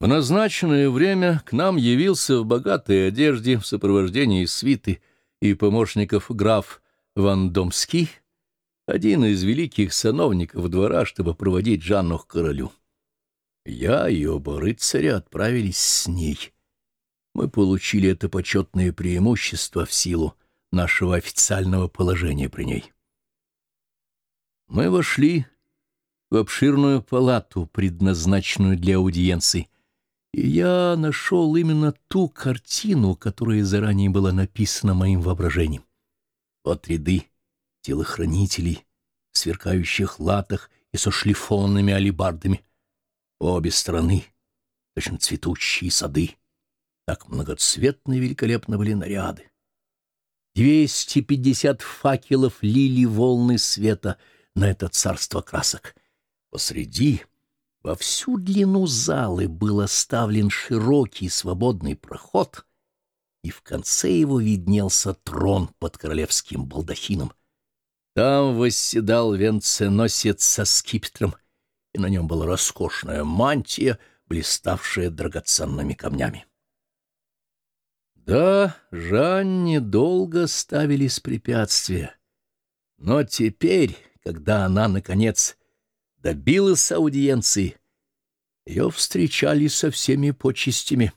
В назначенное время к нам явился в богатой одежде в сопровождении свиты и помощников граф Вандомский, один из великих сановников двора, чтобы проводить Жанну к королю. Я и оба рыцаря отправились с ней. Мы получили это почетное преимущество в силу нашего официального положения при ней. Мы вошли в обширную палату, предназначенную для аудиенции, и я нашел именно ту картину, которая заранее была написана моим воображением. Вот ряды телохранителей в сверкающих латах и со шлифонными алибардами. Обе стороны, точно цветущие сады. Так многоцветны и великолепно были наряды. Двести пятьдесят факелов лили волны света на это царство красок. Посреди, во всю длину залы, был оставлен широкий свободный проход, и в конце его виднелся трон под королевским балдахином. Там восседал венценосец со скипетром, и на нем была роскошная мантия, блиставшая драгоценными камнями. Да, Жанне долго ставились препятствия, но теперь, когда она, наконец, добилась аудиенции, ее встречали со всеми почестями,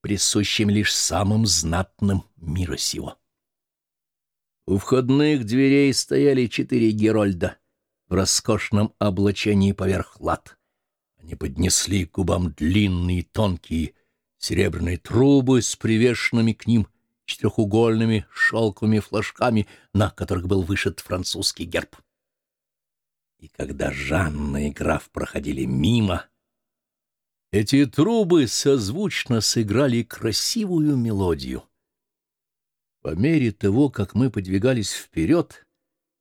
присущими лишь самым знатным мира сего. У входных дверей стояли четыре герольда в роскошном облачении поверх лад. Они поднесли к губам длинные тонкие серебряные трубы с привешенными к ним четырехугольными шелковыми флажками, на которых был вышит французский герб. И когда Жанна и граф проходили мимо, эти трубы созвучно сыграли красивую мелодию — по мере того, как мы подвигались вперед,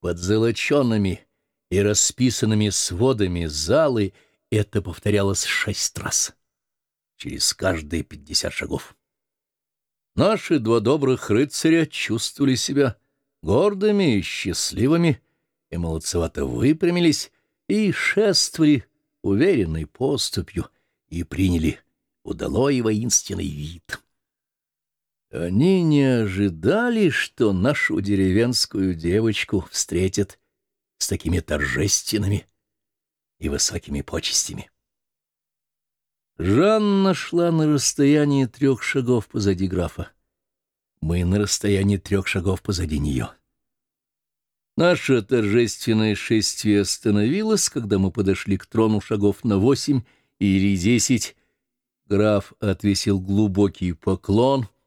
под золоченными и расписанными сводами залы, это повторялось шесть раз, через каждые пятьдесят шагов. Наши два добрых рыцаря чувствовали себя гордыми и счастливыми, и молодцевато выпрямились и шествовали уверенной поступью и приняли удалой воинственный вид. Они не ожидали, что нашу деревенскую девочку встретят с такими торжественными и высокими почестями. Жанна шла на расстоянии трех шагов позади графа. Мы на расстоянии трех шагов позади нее. Наше торжественное шествие остановилось, когда мы подошли к трону шагов на восемь или десять. Граф отвесил глубокий поклон —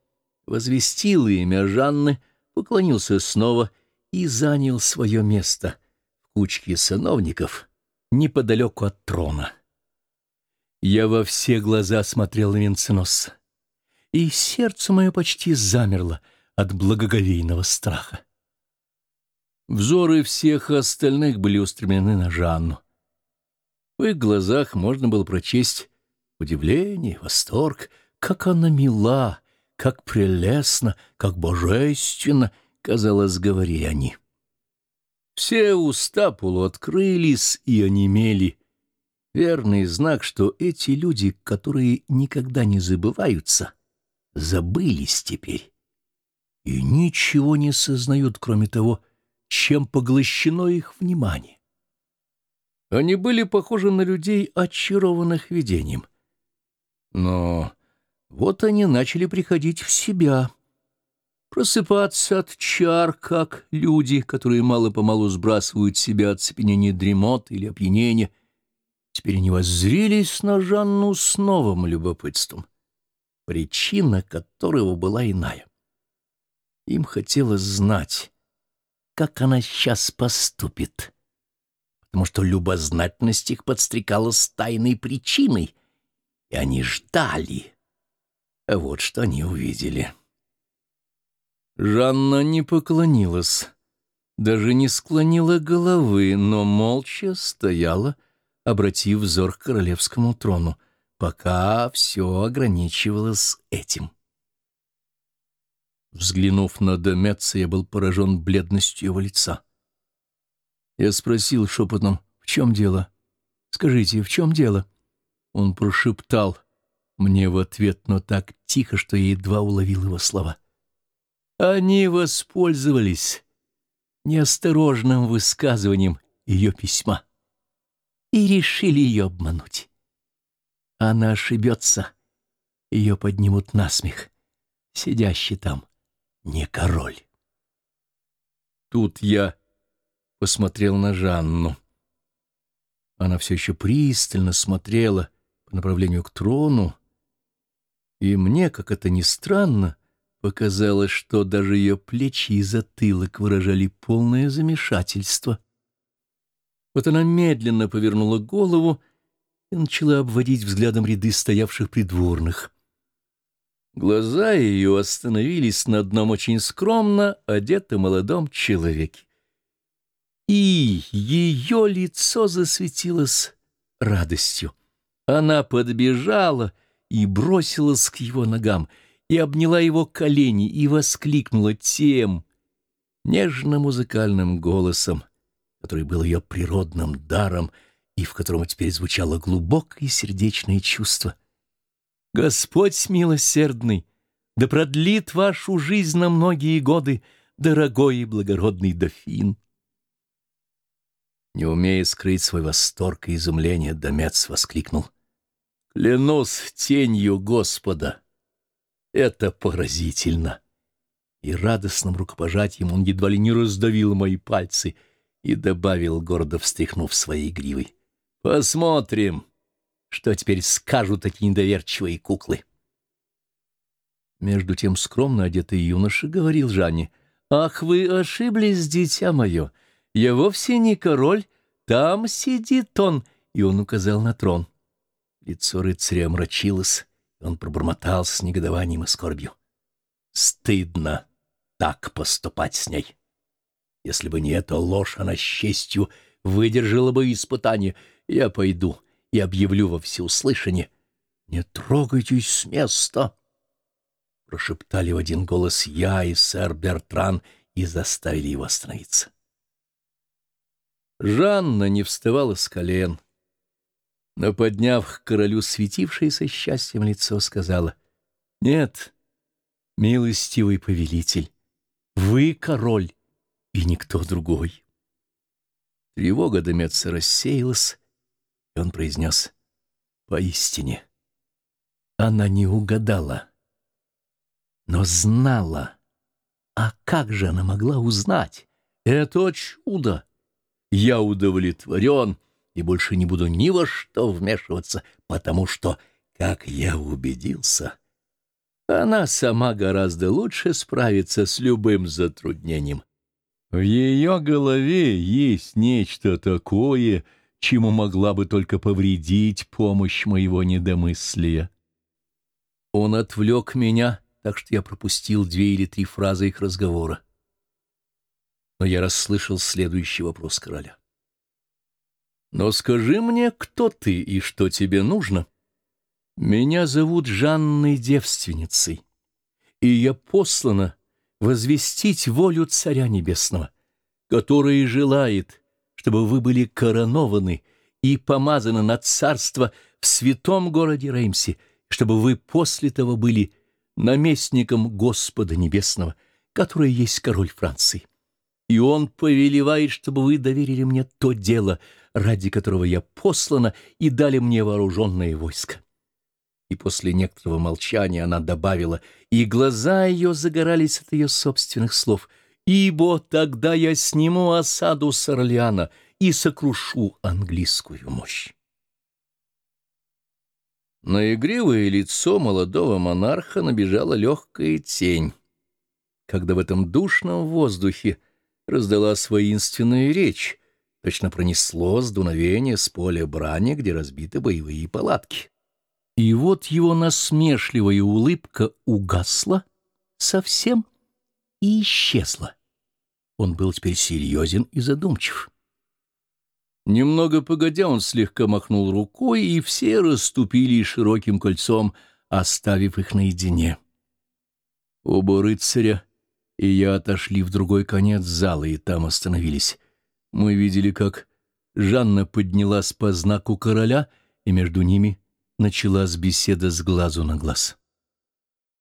возвестил имя Жанны, поклонился снова и занял свое место в кучке сановников неподалеку от трона. Я во все глаза смотрел на Венценосца, и сердце мое почти замерло от благоговейного страха. Взоры всех остальных были устремлены на Жанну. В их глазах можно было прочесть удивление, восторг, как она мила, как прелестно, как божественно, казалось, говорили они. Все уста полуоткрылись и онемели. Верный знак, что эти люди, которые никогда не забываются, забылись теперь и ничего не сознают, кроме того, чем поглощено их внимание. Они были похожи на людей, очарованных видением. Но вот они начали приходить в себя, просыпаться от чар, как люди, которые мало-помалу сбрасывают себя оцепенение дремот или опьянения. Теперь они воззрились на Жанну с новым любопытством, причина которого была иная. Им хотелось знать, как она сейчас поступит, потому что любознательность их подстрекала с тайной причиной, и они ждали а вот что они увидели. Жанна не поклонилась, даже не склонила головы, но молча стояла, обратив взор к королевскому трону, пока все ограничивалось этим. Взглянув на Деметца, я был поражен бледностью его лица. Я спросил шепотом, в чем дело? Скажите, в чем дело? Он прошептал — мне в ответ, но так тихо, что я едва уловил его слова. Они воспользовались неосторожным высказыванием ее письма и решили ее обмануть. Она ошибется, ее поднимут на смех. Сидящий там не король. Тут я посмотрел на Жанну. Она все еще пристально смотрела по направлению к трону, и мне, как это ни странно, показалось, что даже ее плечи и затылок выражали полное замешательство. Вот она медленно повернула голову и начала обводить взглядом ряды стоявших придворных. Глаза ее остановились на одном очень скромно одетом молодом человеке. И ее лицо засветилось радостью. Она подбежала и бросилась к его ногам, и обняла его колени, и воскликнула тем нежно-музыкальным голосом, который был ее природным даром и в котором теперь звучало глубокое сердечное чувство. «Господь милосердный, да продлит вашу жизнь на многие годы, дорогой и благородный дофин!» Не умея скрыть свой восторг и изумление, Домец воскликнул. «Клянусь тенью Господа! Это поразительно!» И радостным рукопожатием он едва ли не раздавил мои пальцы и добавил, гордо встряхнув своей гривой. «Посмотрим, что теперь скажут эти недоверчивые куклы!» Между тем скромно одетый юноша говорил Жанне, «Ах, вы ошиблись, дитя мое!» Я вовсе не король, там сидит он, и он указал на трон. Лицо рыцаря омрачилось, и он пробормотал с негодованием и скорбью. Стыдно так поступать с ней. Если бы не эта ложь, она с честью выдержала бы испытание. Я пойду и объявлю во всеуслышание. «Не трогайтесь с места!» Прошептали в один голос я и сэр Бертран и заставили его остановиться. Жанна не вставала с колен, но, подняв к королю светившееся счастьем лицо, сказала, «Нет, милостивый повелитель, вы король и никто другой». Тревога Демеца рассеялась, и он произнес, «Поистине, она не угадала, но знала. А как же она могла узнать? Это чудо!» Я удовлетворен и больше не буду ни во что вмешиваться, потому что, как я убедился, она сама гораздо лучше справится с любым затруднением. В ее голове есть нечто такое, чему могла бы только повредить помощь моего недомыслия. Он отвлек меня, так что я пропустил две или три фразы их разговора но я расслышал следующий вопрос короля. «Но скажи мне, кто ты и что тебе нужно? Меня зовут Жанной Девственницей, и я послана возвестить волю Царя Небесного, который желает, чтобы вы были коронованы и помазаны на царство в святом городе Реймсе, чтобы вы после того были наместником Господа Небесного, который есть король Франции и он повелевает, чтобы вы доверили мне то дело, ради которого я послана, и дали мне вооруженное войско. И после некоторого молчания она добавила, и глаза ее загорались от ее собственных слов, «Ибо тогда я сниму осаду с Орлеана и сокрушу английскую мощь». На игривое лицо молодого монарха набежала легкая тень, когда в этом душном воздухе раздалась воинственная речь. Точно пронеслось дуновение с поля брани, где разбиты боевые палатки. И вот его насмешливая улыбка угасла совсем и исчезла. Он был теперь серьезен и задумчив. Немного погодя, он слегка махнул рукой, и все расступили широким кольцом, оставив их наедине. Оба рыцаря и я отошли в другой конец зала и там остановились. Мы видели, как Жанна поднялась по знаку короля, и между ними началась беседа с глазу на глаз.